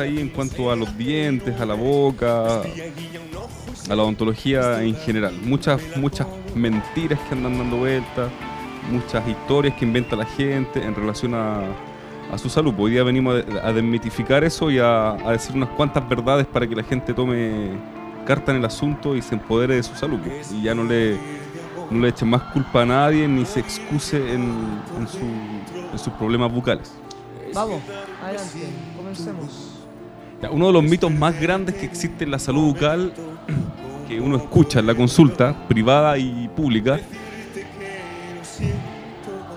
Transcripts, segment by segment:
ahí en cuanto a los dientes, a la boca, a la odontología en general. Muchas, muchas mentiras que andan dando vueltas, muchas historias que inventa la gente en relación a, a su salud. Hoy día venimos a, desmitificar eso y a, decir unas cuantas verdades para que la gente tome carta en el asunto y se empodere de su salud. Y ya no le, no le eche más culpa a nadie ni se excuse en, en sus problemas bucales. Vamos, adelante, comencemos. Uno de los mitos más grandes que existe en la salud bucal, que uno escucha en la consulta privada y pública,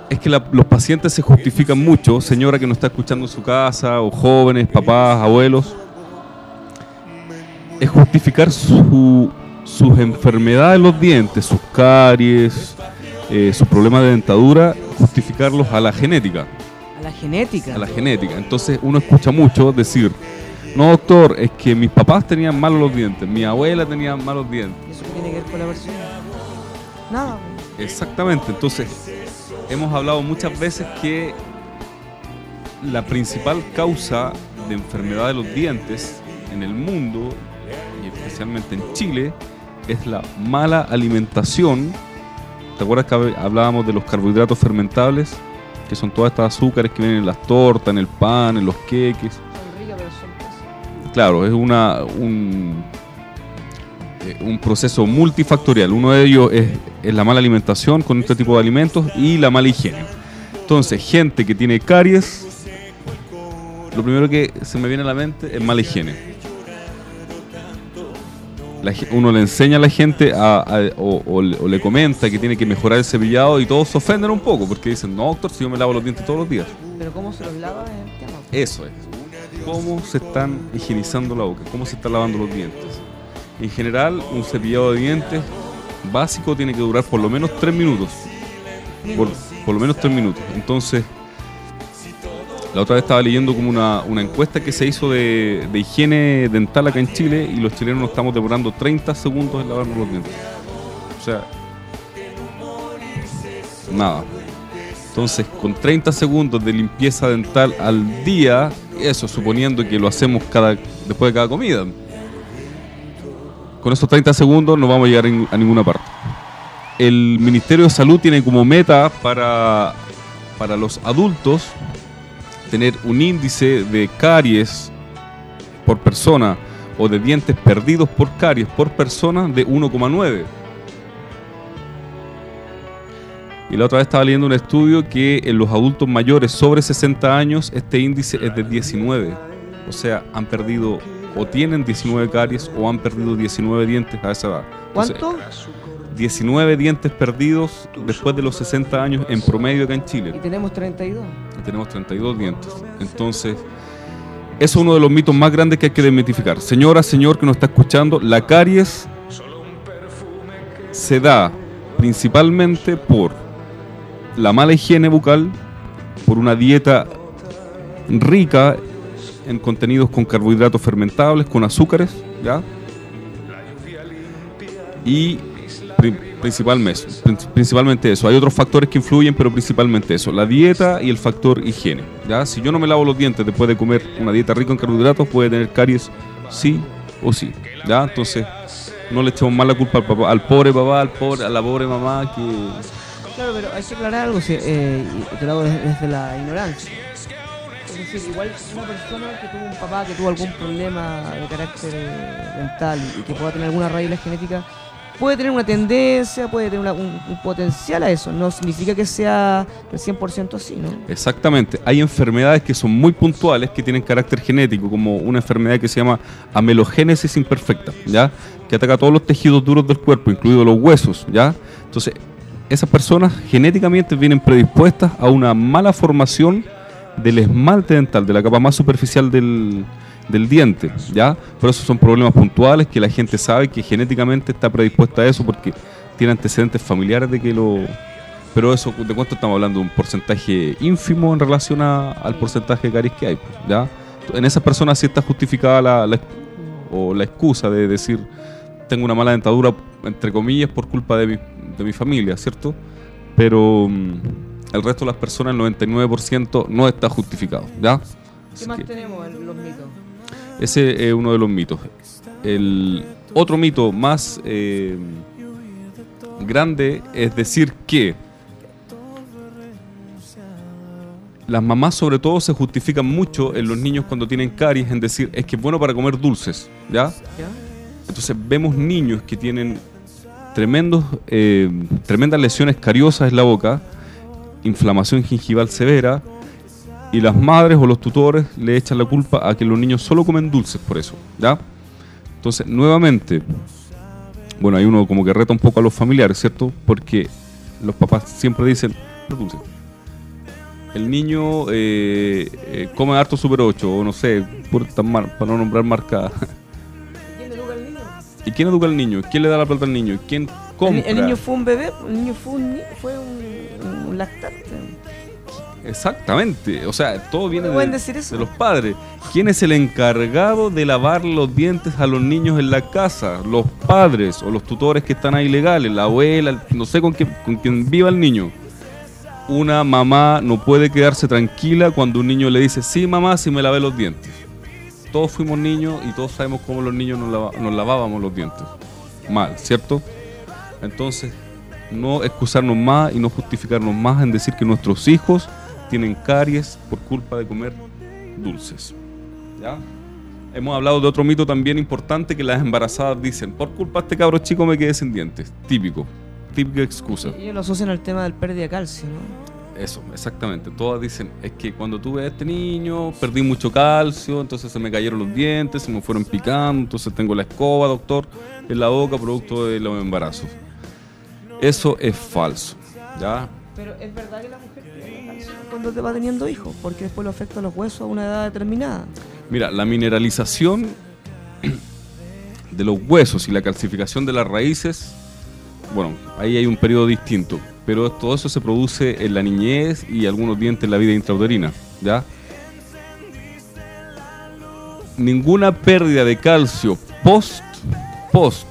es que la- los pacientes se justifican mucho, señora que nos está escuchando en su casa, o jóvenes, papás, abuelos, es justificar su- sus enfermedades en los dientes, sus caries, eh, sus problemas de dentadura, justificarlos a la genética A la genética. a la genética. Entonces uno escucha mucho decir, no doctor, es que mis papás tenían malos los dientes, mi abuela tenía malos dientes. ¿Y ¿Eso tiene que ver con la persona? Nada. Exactamente, entonces hemos hablado muchas veces que la principal causa de enfermedad de los dientes en el mundo, y especialmente en Chile, es la mala alimentación. ¿Te acuerdas que hab- hablábamos de los carbohidratos fermentables? Que son todas estas azúcares que vienen en las tortas, en el pan, en los queques. Claro, es una, un, eh, un proceso multifactorial. Uno de ellos es, es la mala alimentación con este tipo de alimentos y la mala higiene. Entonces, gente que tiene caries, lo primero que se me viene a la mente es mala higiene. La uno le enseña a la gente a- a- o, o le, o le comenta que tiene que mejorar el cepillado y todos se ofenden un poco porque dicen, no, doctor, si yo me lavo los dientes todos los días. Pero cómo se los lava. Eso es. ¿Cómo se están higienizando la boca? ¿Cómo se están lavando los dientes? En general, un cepillado de dientes básico tiene que durar por lo menos 3 minutos. Por, por lo menos 3 minutos. Entonces, la otra vez estaba leyendo como una, una encuesta que se hizo de, de higiene dental acá en Chile y los chilenos nos estamos demorando 30 segundos en lavarnos los dientes. O sea, nada. Entonces, con 30 segundos de limpieza dental al día, eso suponiendo que lo hacemos cada, después de cada comida, con esos 30 segundos no vamos a llegar a ninguna parte. El Ministerio de Salud tiene como meta para, para los adultos tener un índice de caries por persona o de dientes perdidos por caries por persona de 1,9. Y la otra vez estaba leyendo un estudio que en los adultos mayores sobre 60 años este índice es de 19. O sea, han perdido o tienen 19 caries o han perdido 19 dientes a esa edad. Entonces, ¿Cuánto? 19 dientes perdidos después de los 60 años en promedio acá en Y Chile. tenemos 32. Y tenemos 32 dientes. Entonces, eso es uno de los mitos más grandes que hay que desmitificar. Señora, señor que nos está escuchando, la caries se da principalmente por la mala higiene bucal, por una dieta rica en contenidos con carbohidratos fermentables, con azúcares, ¿ya? Y pri- principalmente, prin- principalmente eso. Hay otros factores que influyen, pero principalmente eso. La dieta y el factor higiene. ¿ya? Si yo no me lavo los dientes después de comer una dieta rica en carbohidratos, puede tener caries sí o sí. ¿ya? Entonces, no le echemos más la culpa al, papá, al pobre papá, al pobre, a la pobre mamá que... Claro, pero hay que aclarar algo, si, eh, y te lo hago desde, desde la ignorancia. Es decir, igual una persona que tuvo un papá que tuvo algún problema de carácter eh, dental y que pueda tener alguna raíz genética, puede tener una tendencia, puede tener una- un, un potencial a eso. No significa que sea el 100% así, ¿no? Exactamente. Hay enfermedades que son muy puntuales, que tienen carácter genético, como una enfermedad que se llama amelogénesis imperfecta, ¿ya? Que ataca todos los tejidos duros del cuerpo, incluidos los huesos, ¿ya? Entonces, esas personas genéticamente vienen predispuestas a una mala formación del esmalte dental, de la capa más superficial del, del diente, ¿ya? Por eso son problemas puntuales que la gente sabe que genéticamente está predispuesta a eso porque tiene antecedentes familiares de que lo, pero eso, ¿de cuánto estamos hablando? Un porcentaje ínfimo en relación a- al porcentaje de caries que hay, ¿ya? En esas personas sí está justificada la, la- o la excusa de decir, tengo una mala dentadura, entre comillas, por culpa de mi, de mi familia, ¿cierto? Pero mm, el resto de las personas, el 99%, no está justificado, ¿ya? ¿Qué más que- tenemos en los mitos? Ese es uno de los mitos. El otro mito más eh, grande es decir que las mamás sobre todo se justifican mucho en los niños cuando tienen caries en decir es que es bueno para comer dulces. ¿Ya? Entonces vemos niños que tienen tremendos, eh, tremendas lesiones cariosas en la boca, inflamación gingival severa, y las madres o los tutores le echan la culpa a que los niños solo comen dulces por eso, ¿ya? Entonces, nuevamente, bueno, hay uno como que reta un poco a los familiares, ¿cierto? Porque los papás siempre dicen. El niño eh, eh, come harto Super 8, o no sé, por- tan mar- para no nombrar marca. ¿Y quién educa al niño? ¿Quién le da la plata al niño? ¿Quién compra? el niño fue un bebé, el niño fue un, fue un, un lactante. Exactamente. O sea, todo viene ¿Cómo de, pueden decir eso? de los padres. ¿Quién es el encargado de lavar los dientes a los niños en la casa? Los padres o los tutores que están ahí legales, la abuela, el- no sé con, qué, con quién viva el niño. Una mamá no puede quedarse tranquila cuando un niño le dice, sí mamá, si me lavé los dientes. Todos fuimos niños y todos sabemos cómo los niños nos, lavábamos los dientes. Mal, ¿cierto? Entonces, no excusarnos más y no justificarnos más en decir que nuestros hijos tienen caries por culpa de comer dulces. ¿Ya? Hemos hablado de otro mito también importante que las embarazadas dicen, por culpa de este cabro chico me quedé sin dientes. Típico, típica excusa. Ellos lo asocian al tema del pérdida de calcio, ¿no? Eso, exactamente. Todas dicen, es que cuando tuve a este niño perdí mucho calcio, entonces se me cayeron los dientes, se me fueron picando, entonces tengo la escoba, doctor, en la boca producto de los embarazos. Eso es falso. ¿Ya? Pero es verdad que la mujer pierde calcio cuando te va teniendo hijos, porque después lo afecta a los huesos a una edad determinada. Mira, la mineralización de los huesos y la calcificación de las raíces, bueno, ahí hay un periodo distinto, pero todo eso se produce en la niñez y algunos dientes en la vida intrauterina, ¿ya? Ninguna pérdida de calcio post post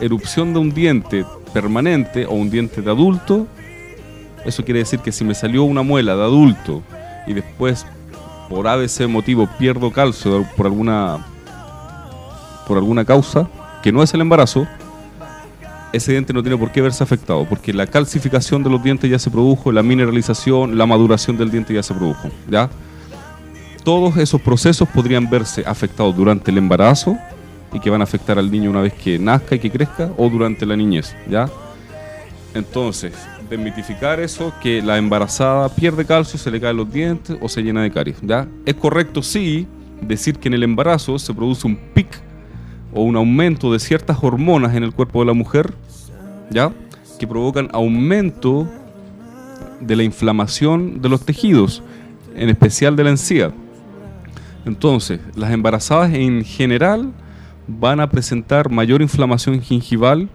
erupción de un diente permanente o un diente de adulto, eso quiere decir que si me salió una muela de adulto y después por ABC motivo pierdo calcio por alguna por alguna causa que no es el embarazo, ese diente no tiene por qué verse afectado, porque la calcificación de los dientes ya se produjo, la mineralización, la maduración del diente ya se produjo, ¿ya? Todos esos procesos podrían verse afectados durante el embarazo y que van a afectar al niño una vez que nazca y que crezca o durante la niñez, ¿ya? Entonces, desmitificar eso, que la embarazada pierde calcio, se le caen los dientes o se llena de caries. ¿ya? Es correcto, sí, decir que en el embarazo se produce un pic o un aumento de ciertas hormonas en el cuerpo de la mujer, ¿ya? que provocan aumento de la inflamación de los tejidos, en especial de la encía. Entonces, las embarazadas en general van a presentar mayor inflamación gingival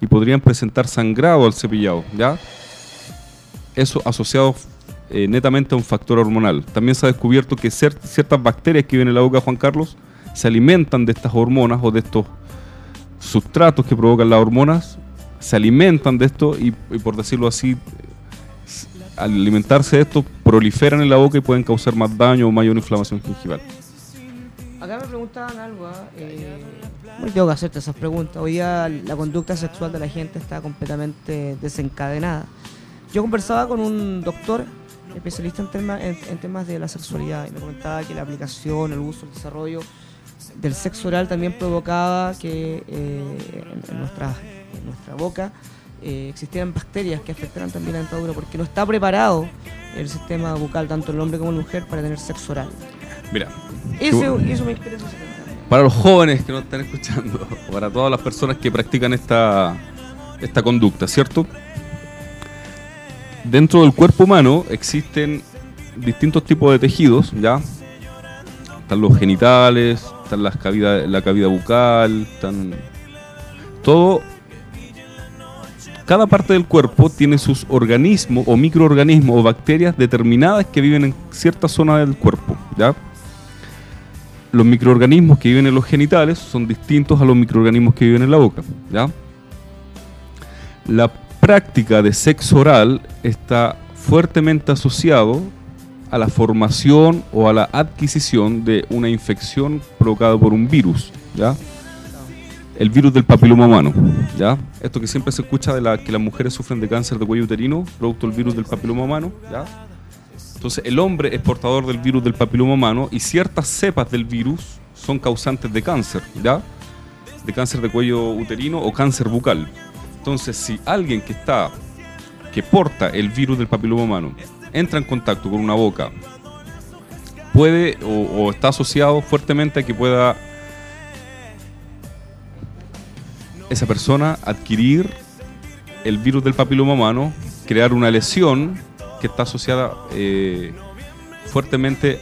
y podrían presentar sangrado al cepillado, ¿ya? Eso asociado eh, netamente a un factor hormonal. También se ha descubierto que cier- ciertas bacterias que viven en la boca, Juan Carlos, se alimentan de estas hormonas o de estos sustratos que provocan las hormonas, se alimentan de esto y, por decirlo así, al alimentarse de esto, proliferan en la boca y pueden causar más daño o mayor inflamación gingival. Acá me preguntaban algo, ¿ah? eh, no tengo que hacerte esas preguntas. Hoy día la conducta sexual de la gente está completamente desencadenada. Yo conversaba con un doctor especialista en temas de la sexualidad y me comentaba que la aplicación, el uso, el desarrollo del sexo oral también provocaba que eh, en, nuestra, en nuestra boca eh, existieran bacterias que afectaran también la dentadura porque no está preparado el sistema bucal, tanto el hombre como la mujer, para tener sexo oral. Mira, Eso, eso me interesa para los jóvenes que nos están escuchando, para todas las personas que practican esta, esta conducta, ¿cierto? Dentro del cuerpo humano existen distintos tipos de tejidos, ¿ya? Están los genitales, están las cavidad, la cavidad bucal, están... Todo... Cada parte del cuerpo tiene sus organismos o microorganismos o bacterias determinadas que viven en cierta zona del cuerpo, ¿ya? los microorganismos que viven en los genitales son distintos a los microorganismos que viven en la boca. ¿ya? La práctica de sexo oral está fuertemente asociado a la formación o a la adquisición de una infección provocada por un virus, ¿ya? El virus del papiloma humano, ¿ya? Esto que siempre se escucha de la, que las mujeres sufren de cáncer de cuello uterino, producto del virus del papiloma humano, ¿ya? Entonces, el hombre es portador del virus del papiloma humano y ciertas cepas del virus son causantes de cáncer, ¿ya? De cáncer de cuello uterino o cáncer bucal. Entonces, si alguien que está que porta el virus del papiloma humano entra en contacto con una boca, puede o, está asociado fuertemente a que pueda esa persona adquirir el virus del papiloma humano, crear una lesión que está asociada eh, fuertemente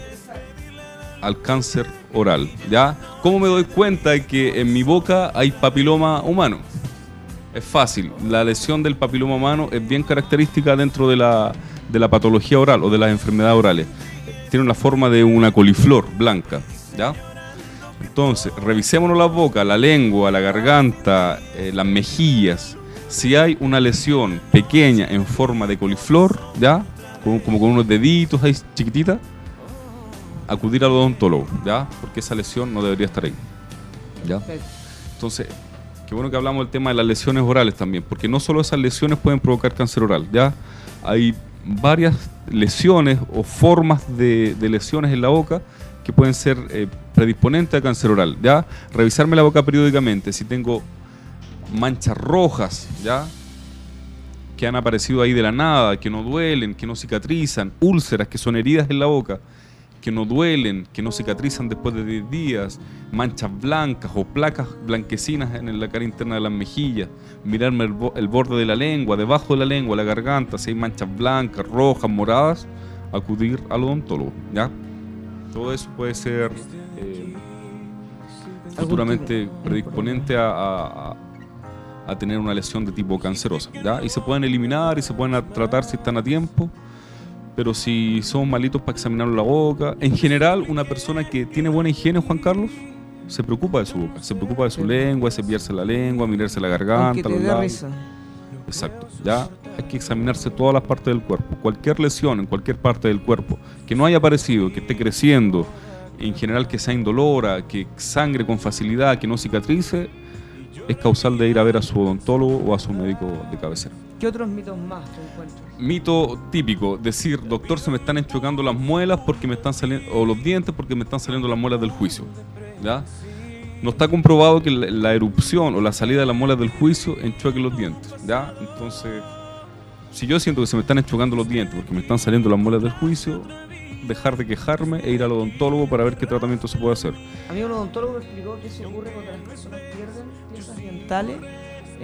al cáncer oral. ¿Ya? ¿Cómo me doy cuenta de que en mi boca hay papiloma humano? Es fácil. La lesión del papiloma humano es bien característica dentro de la, de la patología oral o de las enfermedades orales. Tiene la forma de una coliflor blanca. ¿ya? Entonces, revisémonos la boca, la lengua, la garganta, eh, las mejillas. Si hay una lesión pequeña en forma de coliflor, ¿ya? Como, con unos deditos ahí chiquititas, acudir al odontólogo, ¿ya? Porque esa lesión no debería estar ahí. ¿Ya? Entonces, Qué bueno que hablamos del tema de las lesiones orales también, porque no solo esas lesiones pueden provocar cáncer oral, ya hay varias lesiones o formas de, lesiones en la boca que pueden ser eh, predisponentes a cáncer oral, ya revisarme la boca periódicamente, si tengo manchas rojas, ya que han aparecido ahí de la nada, que no duelen, que no cicatrizan, úlceras que son heridas en la boca, que no duelen, que no cicatrizan después de 10 días, manchas blancas o placas blanquecinas en la cara interna de las mejillas, mirarme el, borde de la lengua, debajo de la lengua, la garganta, si hay manchas blancas, rojas, moradas, acudir al odontólogo, ¿ya? Todo eso puede ser eh, futuramente predisponente a, a, tener una lesión de tipo cancerosa, ¿ya? Y se pueden eliminar y se pueden tratar si están a tiempo pero si somos malitos para examinar la boca, en general una persona que tiene buena higiene, Juan Carlos, se preocupa de su boca, se preocupa de su lengua, de cepillarse la lengua, mirarse la garganta, los labios. Exacto, ya hay que examinarse todas las partes del cuerpo. Cualquier lesión en cualquier parte del cuerpo que no haya aparecido, que esté creciendo, en general que sea indolora, que sangre con facilidad, que no cicatrice, es causal de ir a ver a su odontólogo o a su médico de cabecera. ¿Qué otros mitos más te encuentras? Mito típico, decir, doctor, se me están enchocando las muelas porque me están saliendo, o los dientes porque me están saliendo las muelas del juicio. ¿ya? No está comprobado que la, erupción o la salida de las muelas del juicio enchoque los dientes. ¿ya? Entonces, si yo siento que se me están enchocando los dientes porque me están saliendo las muelas del juicio, dejar de quejarme e ir al odontólogo para ver qué tratamiento se puede hacer. A mí un odontólogo me explicó que se ocurre cuando las personas pierden piezas dentales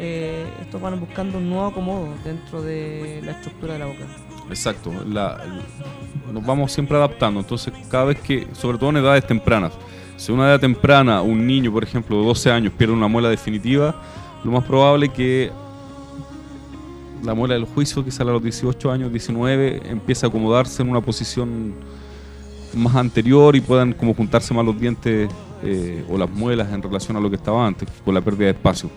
eh, estos van buscando un nuevo acomodo dentro de la estructura de la boca. Exacto, nos vamos siempre adaptando, entonces cada vez que, sobre todo en edades tempranas, si una edad temprana un niño, por ejemplo, de 12 años pierde una muela definitiva, lo más probable es que la muela del juicio, que sale a los 18 años, 19, empiece a acomodarse en una posición más anterior y puedan como juntarse más los dientes eh, o las muelas en relación a lo que estaba antes, con la pérdida de espacio.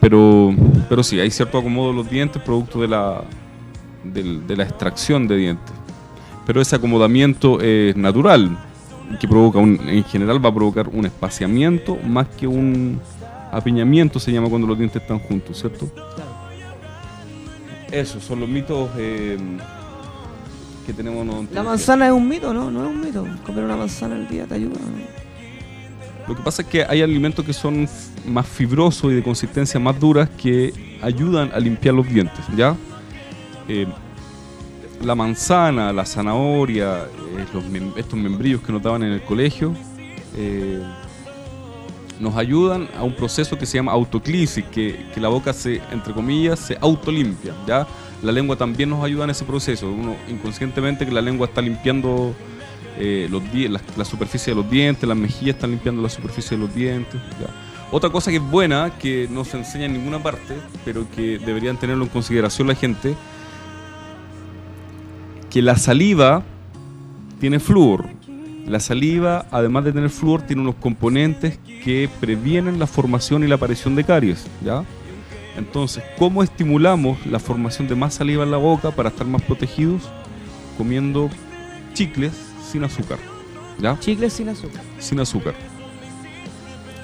Pero, pero sí, hay cierto acomodo de los dientes producto de la, de, la extracción de dientes. Pero ese acomodamiento es natural, que provoca un, en general va a provocar un espaciamiento más que un apiñamiento, se llama cuando los dientes están juntos, ¿cierto? Esos son los mitos eh, que tenemos. La manzana es un mito, ¿no? No es un mito. Comer una manzana al día te ayuda. Lo que pasa es que hay alimentos que son más fibrosos y de consistencia más duras que ayudan a limpiar los dientes, ¿ya? Eh, la manzana, la zanahoria, eh, estos membrillos que nos daban en el colegio, eh, nos ayudan a un proceso que se llama autoclisis, que, que, la boca se, entre comillas, se autolimpia, ¿ya? La lengua también nos ayuda en ese proceso, uno inconscientemente que la lengua está limpiando eh, los la, superficie de los dientes, las mejillas están limpiando la superficie de los dientes. Otra cosa que es buena, que no se enseña en ninguna parte, pero que deberían tenerlo en consideración la gente, que la saliva tiene flúor. La saliva, además de tener flúor, tiene unos componentes que previenen la formación y la aparición de caries. ¿ya? Entonces, ¿cómo estimulamos la formación de más saliva en la boca para estar más protegidos? Comiendo chicles sin azúcar. ¿Ya? Chicles sin azúcar. Sin azúcar.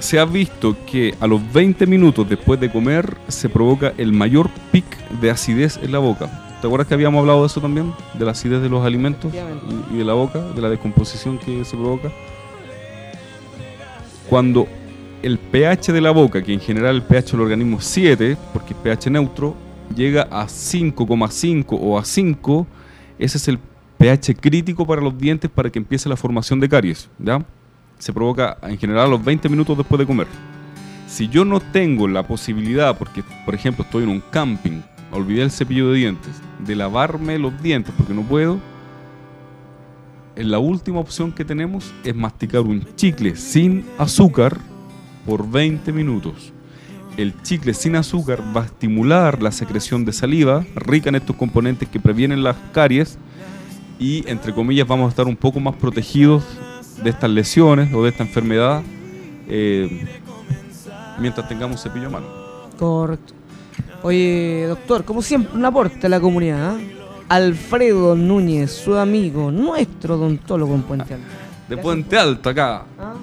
Se ha visto que a los 20 minutos después de comer se provoca el mayor pic de acidez en la boca. ¿Te acuerdas que habíamos hablado de eso también? De la acidez de los alimentos y, y de la boca, de la descomposición que se provoca. Cuando el pH de la boca, que en general el pH del organismo es 7, porque es pH neutro, llega a 5,5 o a 5, ese es el pH crítico para los dientes para que empiece la formación de caries. ¿ya? Se provoca en general a los 20 minutos después de comer. Si yo no tengo la posibilidad, porque por ejemplo estoy en un camping, olvidé el cepillo de dientes, de lavarme los dientes porque no puedo, la última opción que tenemos es masticar un chicle sin azúcar por 20 minutos. El chicle sin azúcar va a estimular la secreción de saliva, rica en estos componentes que previenen las caries, y entre comillas vamos a estar un poco más protegidos de estas lesiones o de esta enfermedad eh, mientras tengamos cepillo a mano. Correcto. Oye, doctor, como siempre, un aporte a la comunidad. ¿eh? Alfredo Núñez, su amigo, nuestro odontólogo en Puente Alto. De Puente Alto, acá. ¿Ah?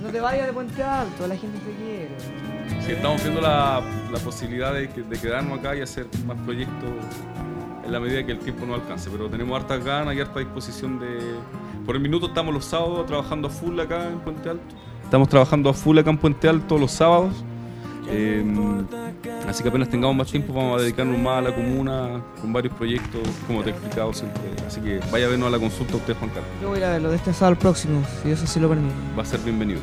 No te vayas de Puente Alto, la gente te quiere. Sí, estamos viendo la, la posibilidad de, de, quedarnos acá y hacer más proyectos en la medida que el tiempo nos alcance. Pero tenemos hartas ganas y harta disposición de. Por el minuto estamos los sábados trabajando a full acá en Puente Alto. Estamos trabajando a full acá en Puente Alto los sábados. Eh, así que apenas tengamos más tiempo vamos a dedicarnos más a la comuna con varios proyectos, como te he explicado siempre. Así que vaya a vernos a la consulta usted, Juan Carlos. Yo voy a ir a verlo de este sábado próximo, si eso sí lo permite. Va a ser bienvenido.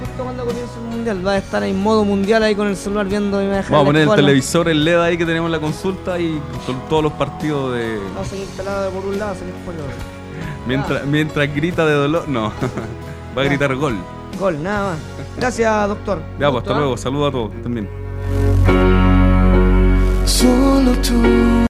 Justo cuando comience el mundial, va a estar en modo mundial ahí con el celular viendo y me Vamos a poner el televisor, el LED ahí que tenemos en la consulta y con todos los partidos de. Va a seguir por un lado, seguir por el otro. Mientras, mientras grita de dolor, no. va a gritar gol. Gol, nada más. Gracias, doctor. Ya, pues hasta luego. Saludos a todos también. Solo tú